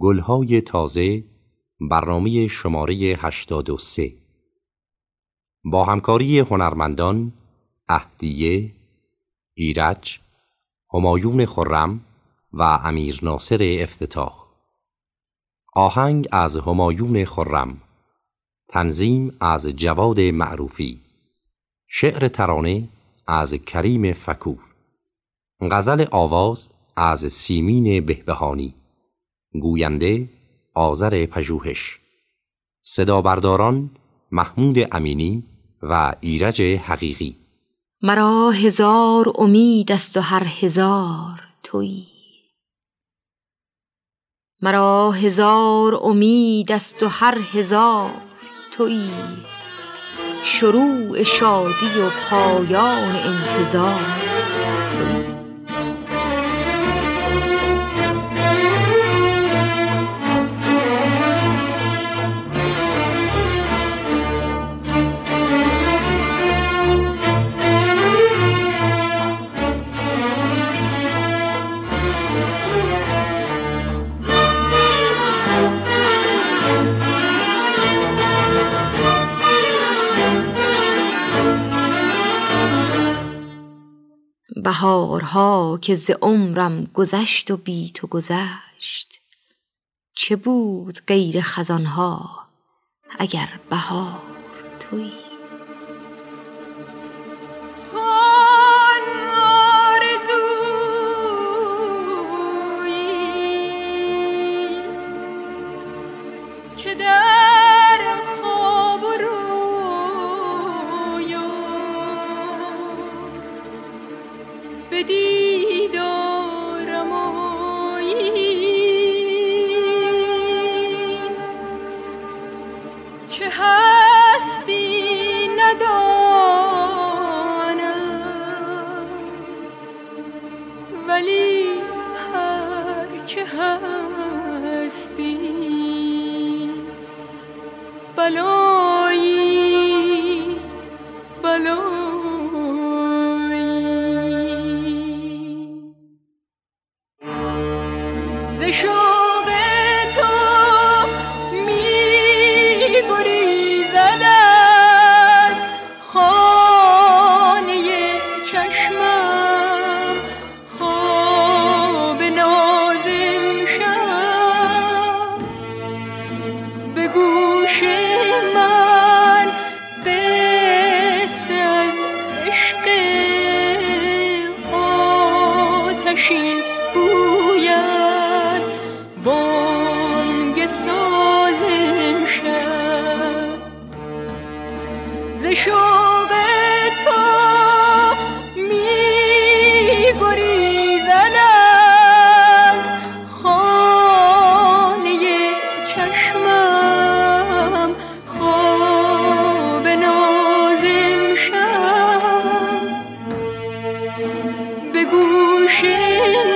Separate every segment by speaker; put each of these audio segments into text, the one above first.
Speaker 1: گلهای تازه برنامه شماره 83 با همکاری هنرمندان اهدیه، ایرج، همایون خرم و امیر ناصر افتتاح. آهنگ از همایون خرم تنظیم از جواد معروفی. شعر ترانه از کریم فکور. غزل آواز از سیمین بهبهانی. گوینده آذر پژوهش. صدا برداران محمود امینی و ایرج حقیقی.
Speaker 2: مرا هزار امید است و هر هزار تویی. مرا هزار امید است و هر هزار تویی. شروع شادی و پایان انتظار. بهارها که ز عمرم گذشت و بی تو گذشت. چه بود غیر خزانها اگر بهار تویی؟ 是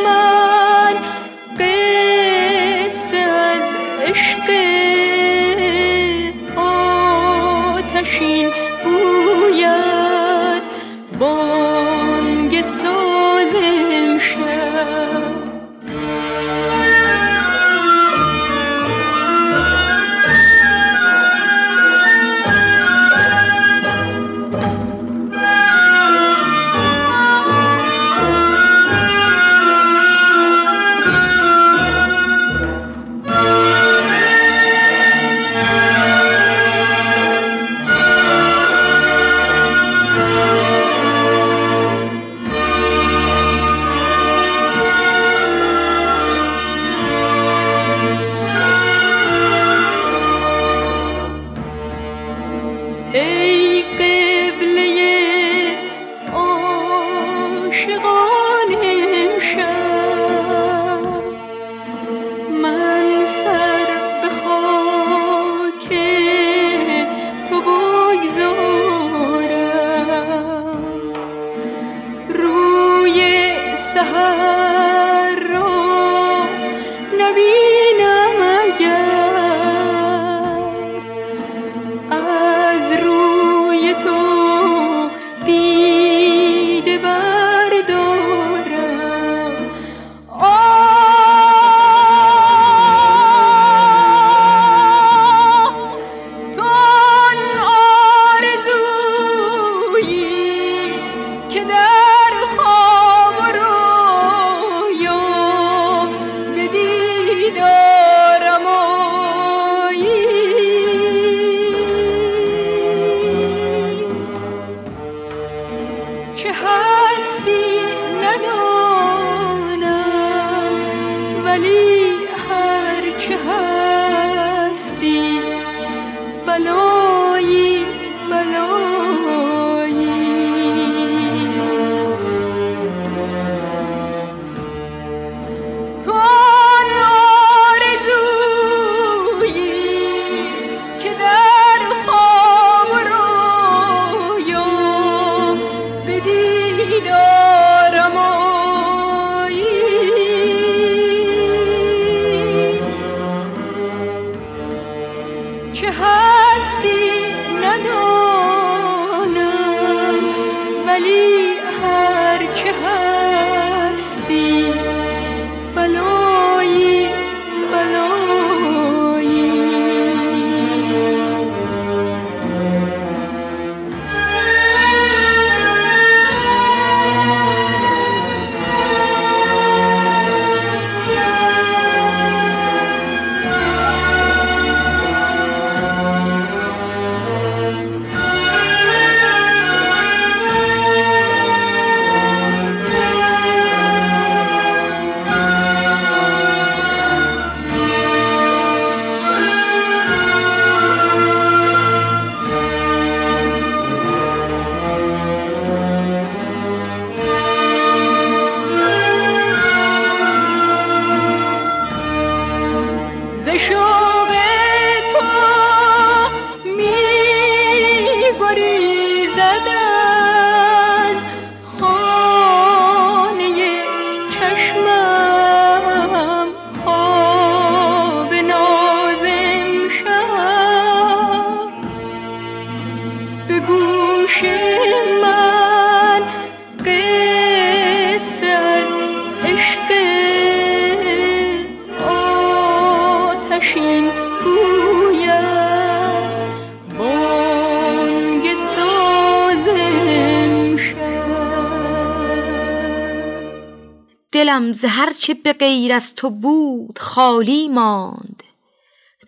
Speaker 2: دلم ز چه به غیر از تو بود خالی ماند.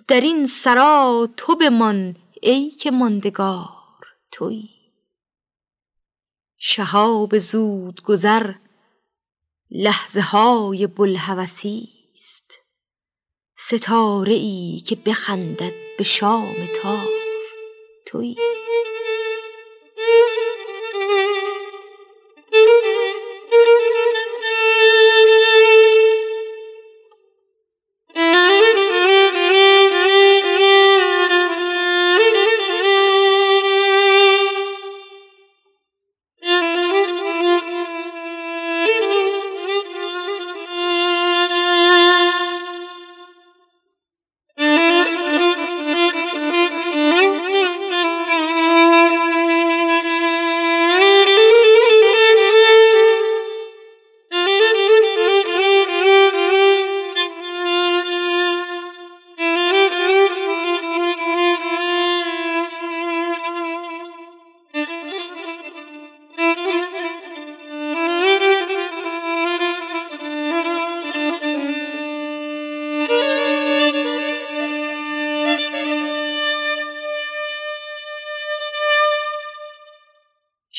Speaker 2: در این سرا تو بمان ای که ماندگار تویی. شهاب زود گذر لحظه های بلحوثی است. ستاره ای که بخندد به شام تار تویی.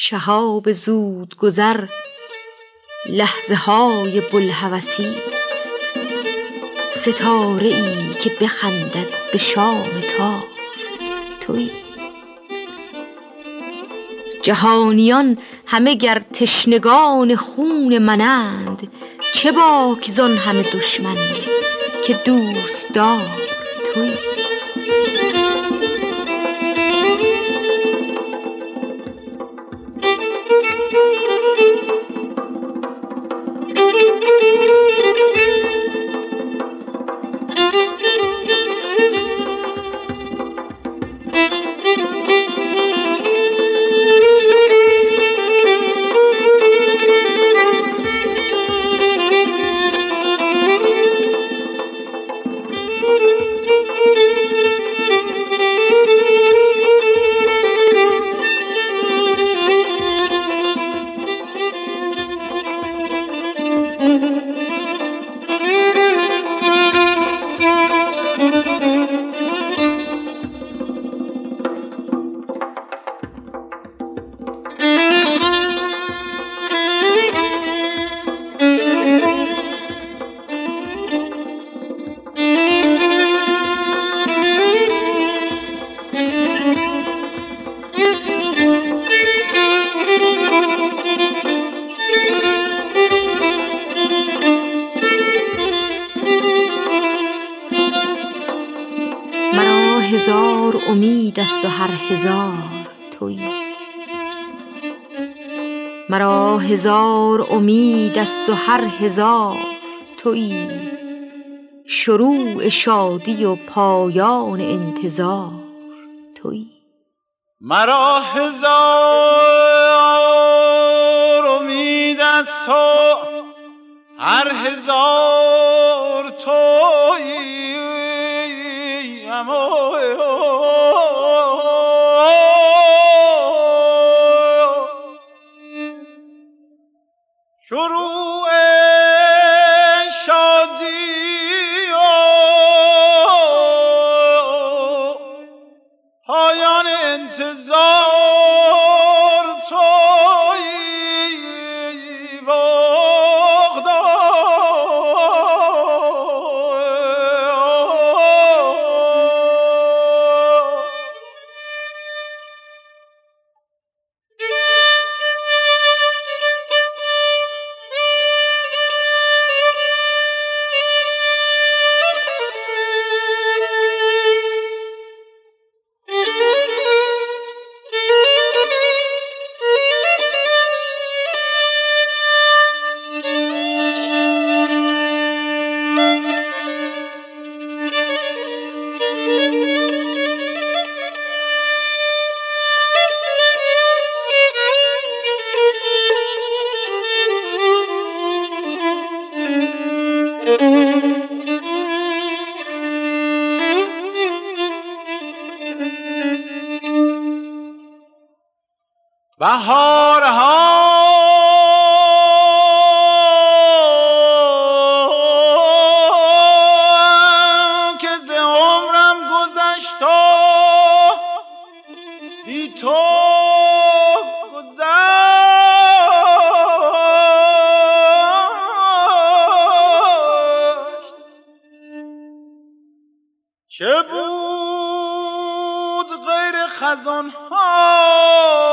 Speaker 2: شهاب زود گذر لحظه های بلحوثی ستاره ای که بخندد به شام تار توی. جهانیان همه گر تشنگان خون منند چه باک زان همه دشمن که دوست دار توی؟ هزار امید است و هر هزار تویی شروع شادی و پایان انتظار تویی
Speaker 3: مرا هزار امید است تو هر هزار تویی بهارها که ز عمرم گذشت بی تو گذشت. چه بود غیر خزان تو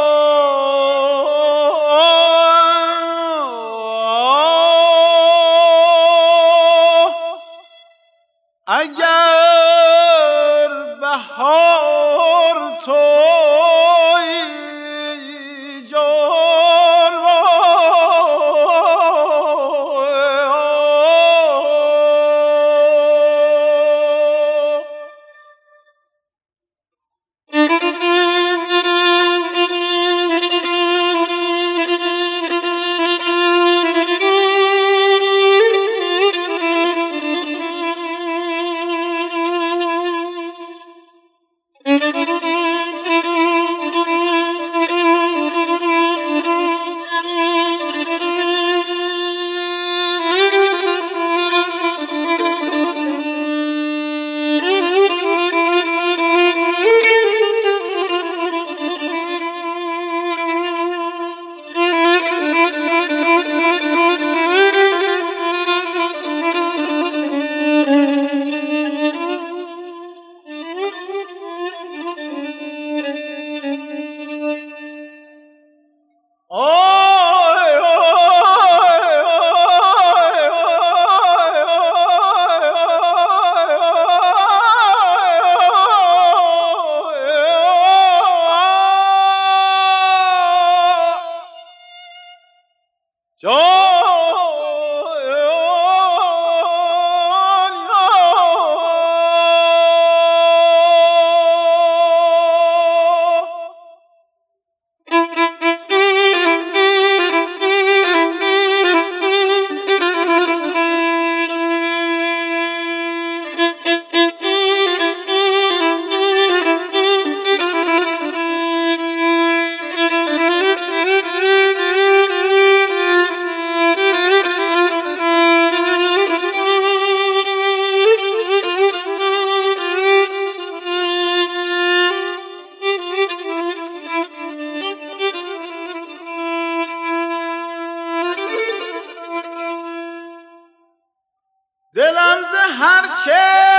Speaker 3: بود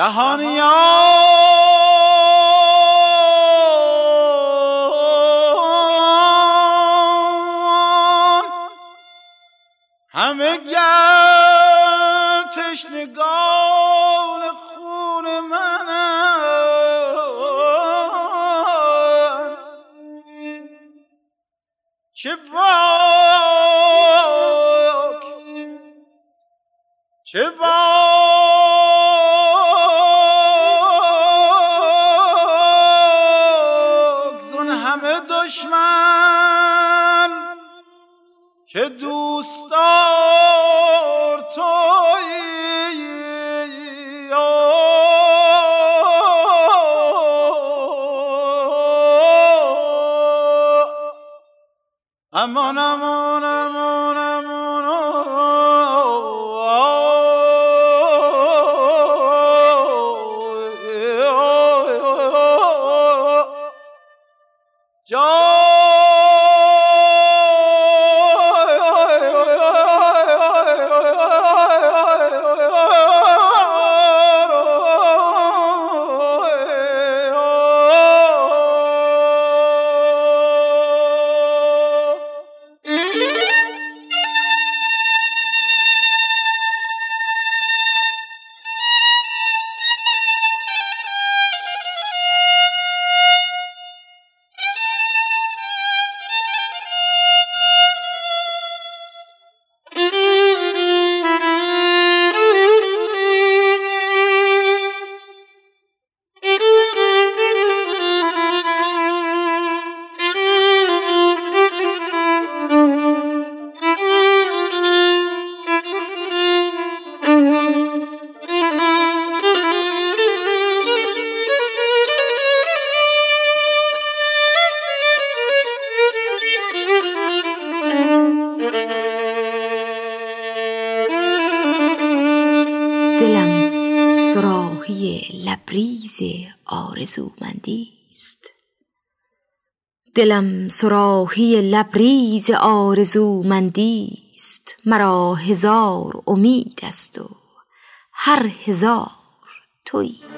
Speaker 3: جهانیان. همه گر تشنگان خون من چه واک چه که دوستار توی امان امان امان
Speaker 2: آرزومندی است. دلم سراحی لبریز آرزومندیست مرا هزار امید است و هر هزار تویی.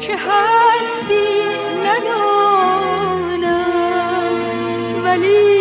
Speaker 2: که هستی ندانم.
Speaker 1: ولی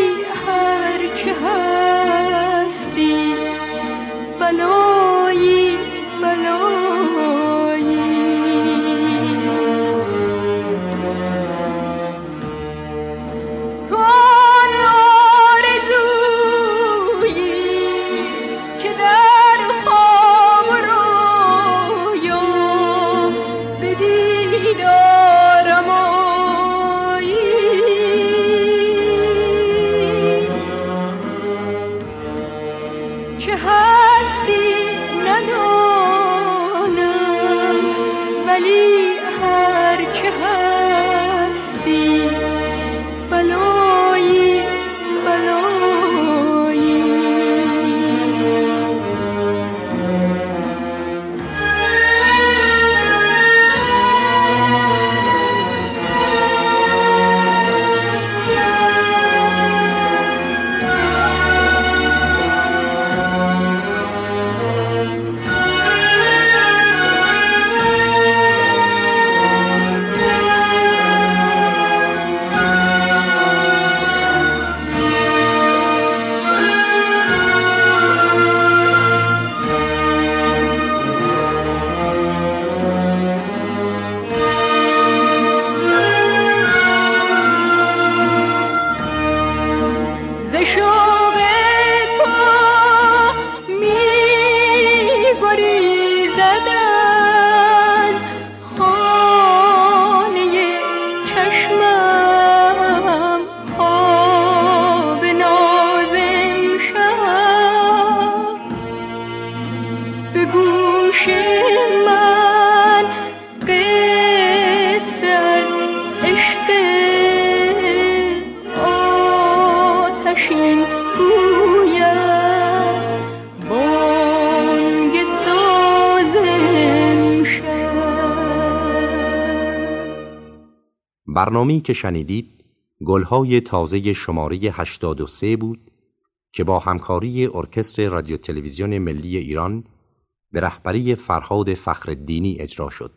Speaker 1: ಸದಾ برنامه‌ای که شنیدید گلهای تازه شماره 83 بود که با همکاری ارکستر رادیو تلویزیون ملی ایران به رهبری فرهاد فخرالدینی اجرا شد.